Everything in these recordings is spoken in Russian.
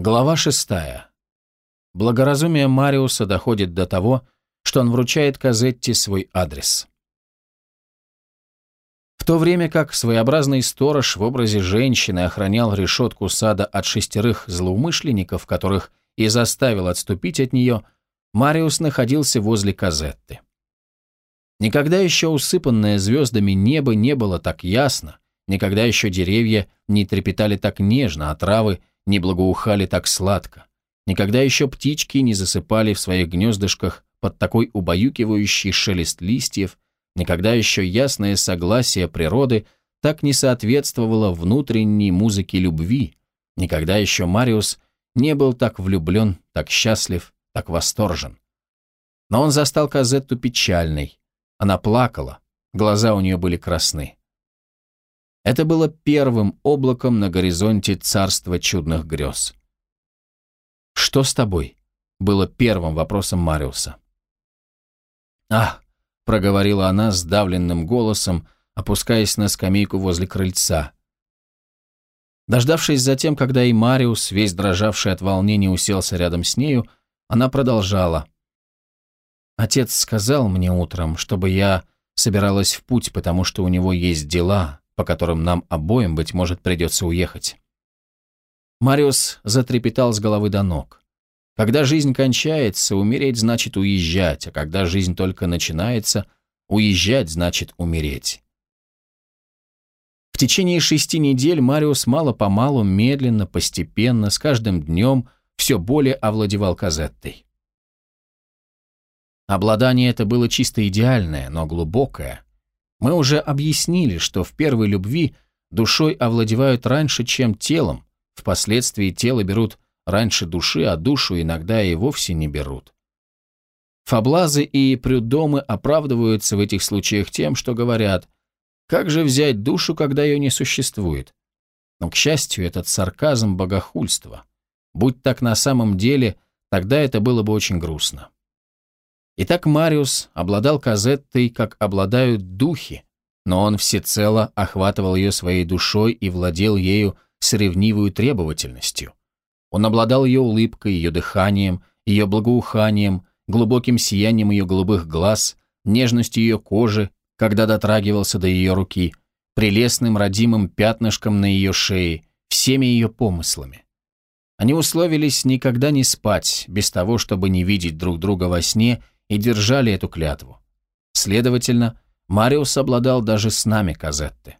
Глава шестая. Благоразумие Мариуса доходит до того, что он вручает Казетти свой адрес. В то время как своеобразный сторож в образе женщины охранял решетку сада от шестерых злоумышленников, которых и заставил отступить от нее, Мариус находился возле Казетты. Никогда еще усыпанное звездами небо не было так ясно, никогда еще деревья не трепетали так нежно, а травы не благоухали так сладко. Никогда еще птички не засыпали в своих гнездышках под такой убаюкивающий шелест листьев, никогда еще ясное согласие природы так не соответствовало внутренней музыке любви, никогда еще Мариус не был так влюблен, так счастлив, так восторжен. Но он застал Казетту печальной. Она плакала, глаза у нее были красны. Это было первым облаком на горизонте царства чудных грез. «Что с тобой?» — было первым вопросом Мариуса. «Ах!» — проговорила она сдавленным голосом, опускаясь на скамейку возле крыльца. Дождавшись затем, когда и Мариус, весь дрожавший от волнения, уселся рядом с нею, она продолжала. «Отец сказал мне утром, чтобы я собиралась в путь, потому что у него есть дела, по которым нам обоим, быть может, придется уехать. Мариус затрепетал с головы до ног. Когда жизнь кончается, умереть значит уезжать, а когда жизнь только начинается, уезжать значит умереть. В течение шести недель Мариус мало-помалу, медленно, постепенно, с каждым днем все более овладевал Казеттой. Обладание это было чисто идеальное, но глубокое, мы уже объяснили, что в первой любви душой овладевают раньше, чем телом, впоследствии тело берут раньше души, а душу иногда и вовсе не берут. Фаблазы и прюдомы оправдываются в этих случаях тем, что говорят, как же взять душу, когда ее не существует? Но, к счастью, этот сарказм богохульства. Будь так на самом деле, тогда это было бы очень грустно. Итак, Мариус обладал Казеттой, как обладают духи, но он всецело охватывал ее своей душой и владел ею с ревнивой требовательностью. Он обладал ее улыбкой, ее дыханием, ее благоуханием, глубоким сиянием ее голубых глаз, нежностью ее кожи, когда дотрагивался до ее руки, прелестным родимым пятнышком на ее шее, всеми ее помыслами. Они условились никогда не спать, без того, чтобы не видеть друг друга во сне и держали эту клятву. Следовательно, Мариус обладал даже с нами Казетты.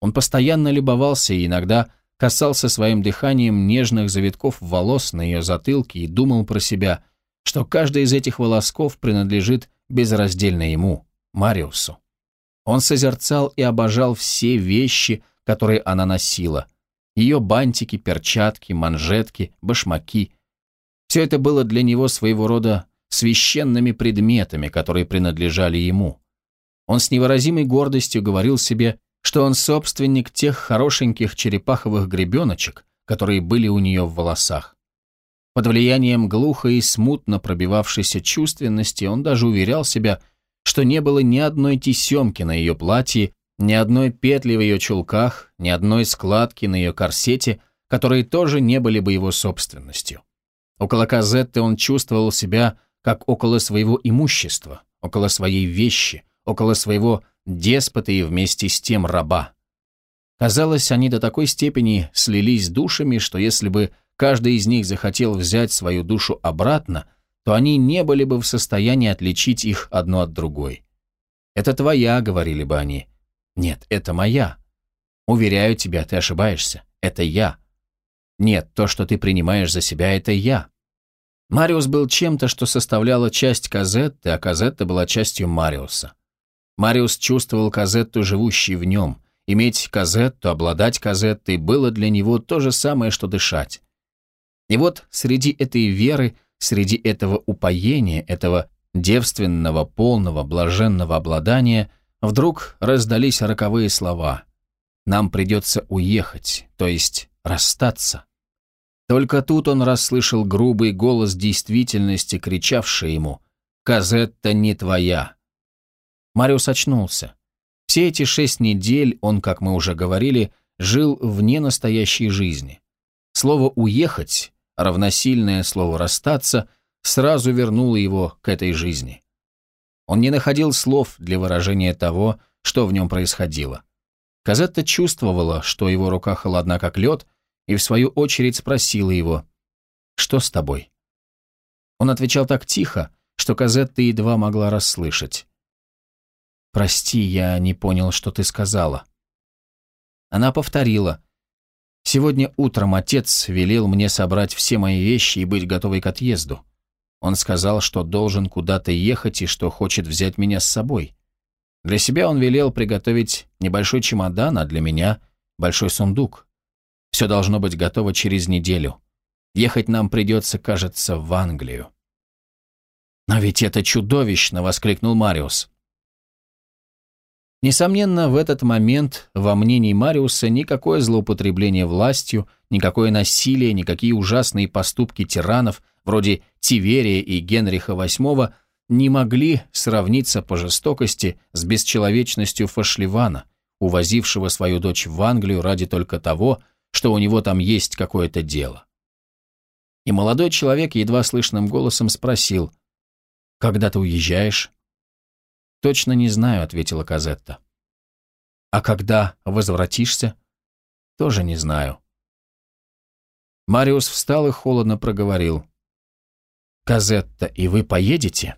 Он постоянно любовался и иногда касался своим дыханием нежных завитков волос на ее затылке и думал про себя, что каждый из этих волосков принадлежит безраздельно ему, Мариусу. Он созерцал и обожал все вещи, которые она носила. Ее бантики, перчатки, манжетки, башмаки. Все это было для него своего рода священными предметами, которые принадлежали ему. Он с невыразимой гордостью говорил себе, что он собственник тех хорошеньких черепаховых гребеночек, которые были у нее в волосах. Под влиянием глухо и смутно пробивавшейся чувственности он даже уверял себя, что не было ни одной тесемки на ее платье, ни одной петли в ее чулках, ни одной складки на ее корсете, которые тоже не были бы его собственностью. Около Казетты он чувствовал себя как около своего имущества, около своей вещи, около своего деспота и вместе с тем раба. Казалось, они до такой степени слились душами, что если бы каждый из них захотел взять свою душу обратно, то они не были бы в состоянии отличить их одно от другой. «Это твоя», — говорили бы они. «Нет, это моя». «Уверяю тебя, ты ошибаешься. Это я». «Нет, то, что ты принимаешь за себя, это я». Мариус был чем-то, что составляло часть Казетты, а Казетта была частью Мариуса. Мариус чувствовал Казетту, живущей в нем. Иметь Казетту, обладать Казеттой было для него то же самое, что дышать. И вот среди этой веры, среди этого упоения, этого девственного, полного, блаженного обладания, вдруг раздались роковые слова. «Нам придется уехать, то есть расстаться». Только тут он расслышал грубый голос действительности, кричавший ему «Казетта не твоя». Мариус очнулся. Все эти шесть недель он, как мы уже говорили, жил вне настоящей жизни. Слово «уехать» равносильное слову «расстаться», сразу вернуло его к этой жизни. Он не находил слов для выражения того, что в нем происходило. Казетта чувствовала, что его рука холодна как лед, и в свою очередь спросила его, «Что с тобой?» Он отвечал так тихо, что Казетта едва могла расслышать. «Прости, я не понял, что ты сказала». Она повторила, «Сегодня утром отец велел мне собрать все мои вещи и быть готовой к отъезду. Он сказал, что должен куда-то ехать и что хочет взять меня с собой. Для себя он велел приготовить небольшой чемодан, а для меня – большой сундук. Все должно быть готово через неделю. Ехать нам придется, кажется, в Англию. «Но ведь это чудовищно!» – воскликнул Мариус. Несомненно, в этот момент во мнении Мариуса никакое злоупотребление властью, никакое насилие, никакие ужасные поступки тиранов, вроде Тиверия и Генриха VIII, не могли сравниться по жестокости с бесчеловечностью Фашливана, увозившего свою дочь в Англию ради только того, что у него там есть какое-то дело. И молодой человек едва слышным голосом спросил, «Когда ты уезжаешь?» «Точно не знаю», — ответила Казетта. «А когда возвратишься?» «Тоже не знаю». Мариус встал и холодно проговорил. «Казетта, и вы поедете?»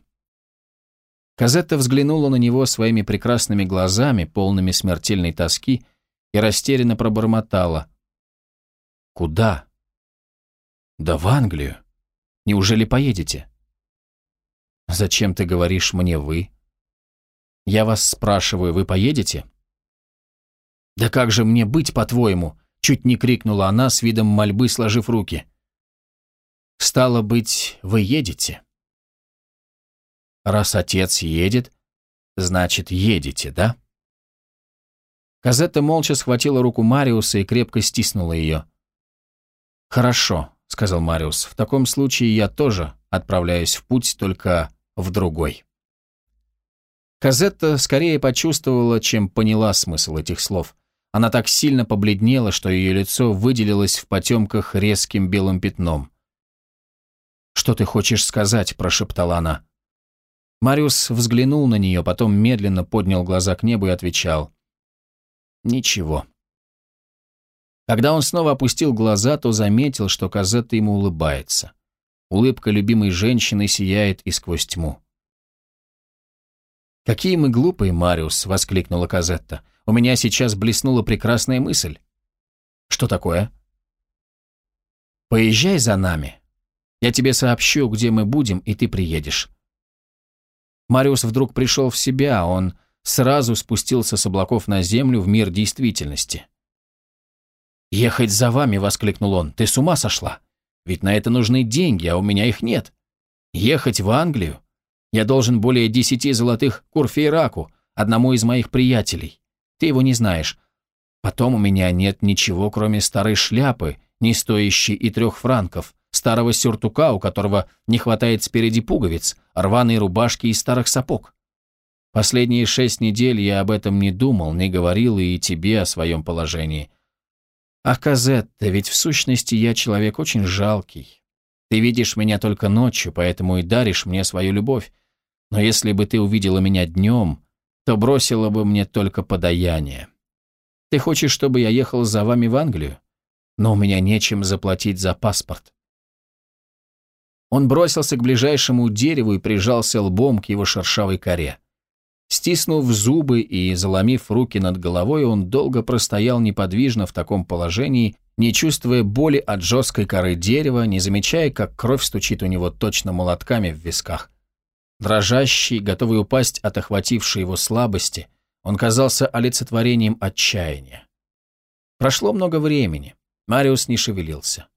Казетта взглянула на него своими прекрасными глазами, полными смертельной тоски, и растерянно пробормотала. «Куда?» «Да в Англию. Неужели поедете?» «Зачем ты говоришь мне «вы»?» Я вас спрашиваю, вы поедете? Да как же мне быть, по-твоему? Чуть не крикнула она с видом мольбы, сложив руки. Стало быть, вы едете? Раз отец едет, значит, едете, да? Казетта молча схватила руку Мариуса и крепко стиснула ее. «Хорошо», — сказал Мариус, — «в таком случае я тоже отправляюсь в путь, только в другой». Казетта скорее почувствовала, чем поняла смысл этих слов. Она так сильно побледнела, что ее лицо выделилось в потемках резким белым пятном. «Что ты хочешь сказать?» – прошептала она. Мариус взглянул на нее, потом медленно поднял глаза к небу и отвечал. «Ничего». Когда он снова опустил глаза, то заметил, что Казетта ему улыбается. Улыбка любимой женщины сияет и сквозь тьму. «Какие мы глупые, Мариус!» — воскликнула Казетта. «У меня сейчас блеснула прекрасная мысль». «Что такое?» «Поезжай за нами. Я тебе сообщу, где мы будем, и ты приедешь». Мариус вдруг пришел в себя, он сразу спустился с облаков на землю в мир действительности. «Ехать за вами!» — воскликнул он. «Ты с ума сошла? Ведь на это нужны деньги, а у меня их нет. Ехать в Англию? Я должен более десяти золотых курфейраку, одному из моих приятелей. Ты его не знаешь. Потом у меня нет ничего, кроме старой шляпы, не стоящей и трех франков, старого сюртука, у которого не хватает спереди пуговиц, рваной рубашки и старых сапог. Последние шесть недель я об этом не думал, не говорил и тебе о своем положении. Ах, Казетта, ведь в сущности я человек очень жалкий. Ты видишь меня только ночью, поэтому и даришь мне свою любовь. Но если бы ты увидела меня днем, то бросила бы мне только подаяние. Ты хочешь, чтобы я ехал за вами в Англию? Но у меня нечем заплатить за паспорт. Он бросился к ближайшему дереву и прижался лбом к его шершавой коре. Стиснув зубы и заломив руки над головой, он долго простоял неподвижно в таком положении, не чувствуя боли от жесткой коры дерева, не замечая, как кровь стучит у него точно молотками в висках. Дрожащий, готовый упасть от охватившей его слабости, он казался олицетворением отчаяния. Прошло много времени. Мариус не шевелился.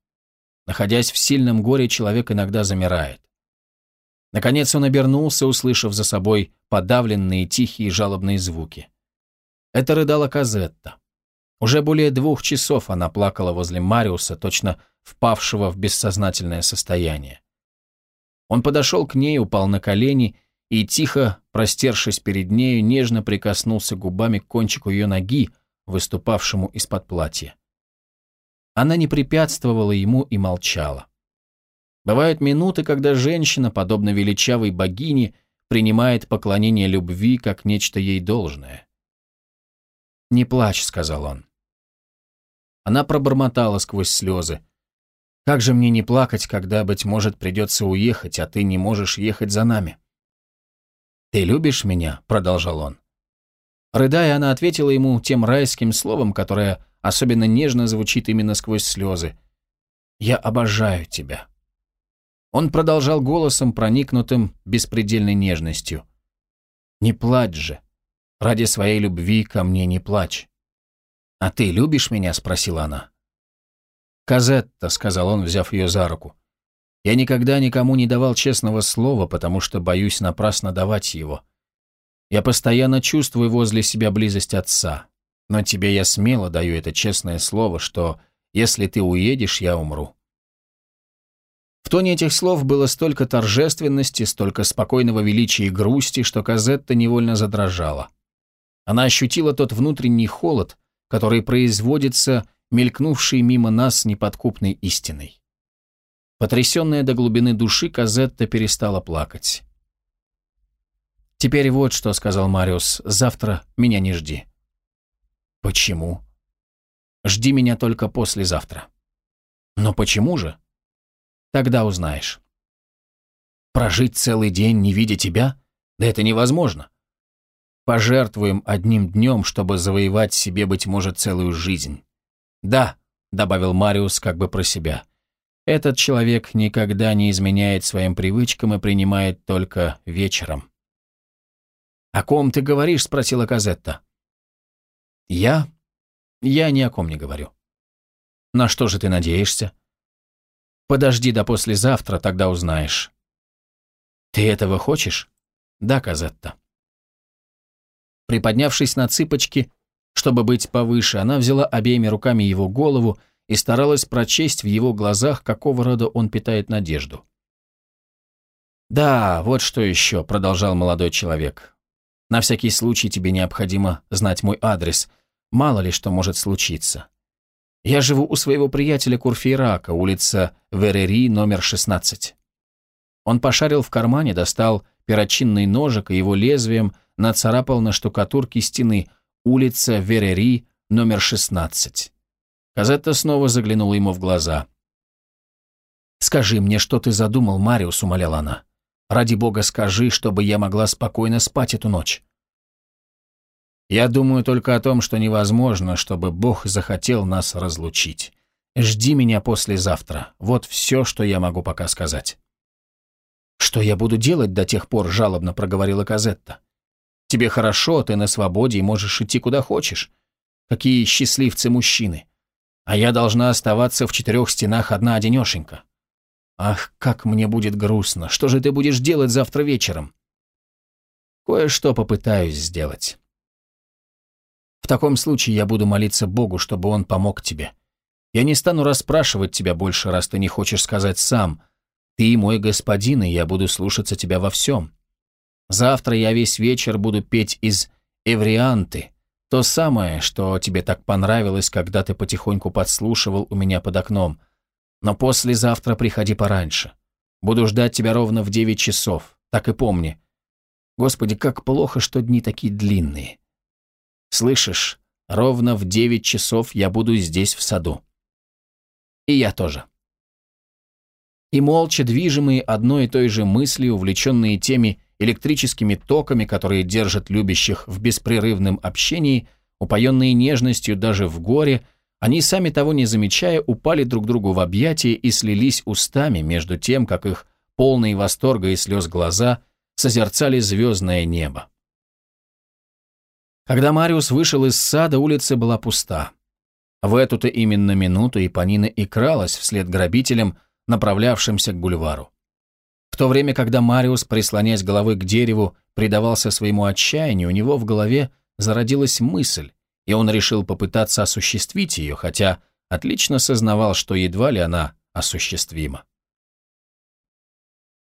Находясь в сильном горе, человек иногда замирает. Наконец он обернулся, услышав за собой подавленные тихие жалобные звуки. Это рыдала Казетта. Уже более двух часов она плакала возле Мариуса, точно впавшего в бессознательное состояние. Он подошел к ней, упал на колени и, тихо простершись перед нею, нежно прикоснулся губами к кончику ее ноги, выступавшему из-под платья. Она не препятствовала ему и молчала. Бывают минуты, когда женщина, подобно величавой богине, принимает поклонение любви как нечто ей должное. «Не плачь», — сказал он. Она пробормотала сквозь слезы. «Как же мне не плакать, когда, быть может, придется уехать, а ты не можешь ехать за нами?» «Ты любишь меня?» — продолжал он. Рыдая, она ответила ему тем райским словом, которое особенно нежно звучит именно сквозь слезы. «Я обожаю тебя». Он продолжал голосом, проникнутым беспредельной нежностью. «Не плачь же. Ради своей любви ко мне не плачь». «А ты любишь меня?» — спросила она. «Казетта», — сказал он, взяв ее за руку. «Я никогда никому не давал честного слова, потому что боюсь напрасно давать его. Я постоянно чувствую возле себя близость отца, но тебе я смело даю это честное слово, что если ты уедешь, я умру». В тоне этих слов было столько торжественности, столько спокойного величия и грусти, что Казетта невольно задрожала. Она ощутила тот внутренний холод, который производится мелькнувшей мимо нас неподкупной истиной. Потрясенная до глубины души, Казетта перестала плакать. «Теперь вот что», — сказал Мариус, — «завтра меня не жди». «Почему?» «Жди меня только послезавтра». «Но почему же?» «Тогда узнаешь». «Прожить целый день, не видя тебя? Да это невозможно. Пожертвуем одним днем, чтобы завоевать себе, быть может, целую жизнь. Да, добавил Мариус как бы про себя. Этот человек никогда не изменяет своим привычкам и принимает только вечером. «О ком ты говоришь?» — спросила Казетта. «Я? Я ни о ком не говорю». «На что же ты надеешься?» «Подожди до послезавтра, тогда узнаешь». «Ты этого хочешь?» «Да, Казетта». Приподнявшись на цыпочки, чтобы быть повыше, она взяла обеими руками его голову и старалась прочесть в его глазах, какого рода он питает надежду. «Да, вот что еще», — продолжал молодой человек. «На всякий случай тебе необходимо знать мой адрес. Мало ли что может случиться. Я живу у своего приятеля Курфейрака, улица Верери, номер 16». Он пошарил в кармане, достал перочинный ножик и его лезвием нацарапал на штукатурке стены улица Верери, номер 16. Казетта снова заглянула ему в глаза. «Скажи мне, что ты задумал, Мариус», — умоляла она. «Ради бога скажи, чтобы я могла спокойно спать эту ночь». «Я думаю только о том, что невозможно, чтобы Бог захотел нас разлучить. Жди меня послезавтра. Вот все, что я могу пока сказать». «Что я буду делать до тех пор?» – жалобно проговорила Казетта. «Тебе хорошо, ты на свободе и можешь идти куда хочешь. Какие счастливцы мужчины. А я должна оставаться в четырех стенах одна-одинешенька. Ах, как мне будет грустно. Что же ты будешь делать завтра вечером?» «Кое-что попытаюсь сделать». «В таком случае я буду молиться Богу, чтобы Он помог тебе. Я не стану расспрашивать тебя больше, раз ты не хочешь сказать сам – ты мой господин, и я буду слушаться тебя во всем. Завтра я весь вечер буду петь из «Эврианты», то самое, что тебе так понравилось, когда ты потихоньку подслушивал у меня под окном. Но послезавтра приходи пораньше. Буду ждать тебя ровно в девять часов, так и помни. Господи, как плохо, что дни такие длинные. Слышишь, ровно в девять часов я буду здесь в саду. И я тоже и молча движимые одной и той же мыслью, увлеченные теми электрическими токами, которые держат любящих в беспрерывном общении, упоенные нежностью даже в горе, они, сами того не замечая, упали друг другу в объятия и слились устами между тем, как их полные восторга и слез глаза созерцали звездное небо. Когда Мариус вышел из сада, улица была пуста. В эту-то именно минуту и Панина икралась вслед грабителям, направлявшимся к бульвару. В то время, когда Мариус, прислонясь головой к дереву, предавался своему отчаянию, у него в голове зародилась мысль, и он решил попытаться осуществить ее, хотя отлично сознавал, что едва ли она осуществима.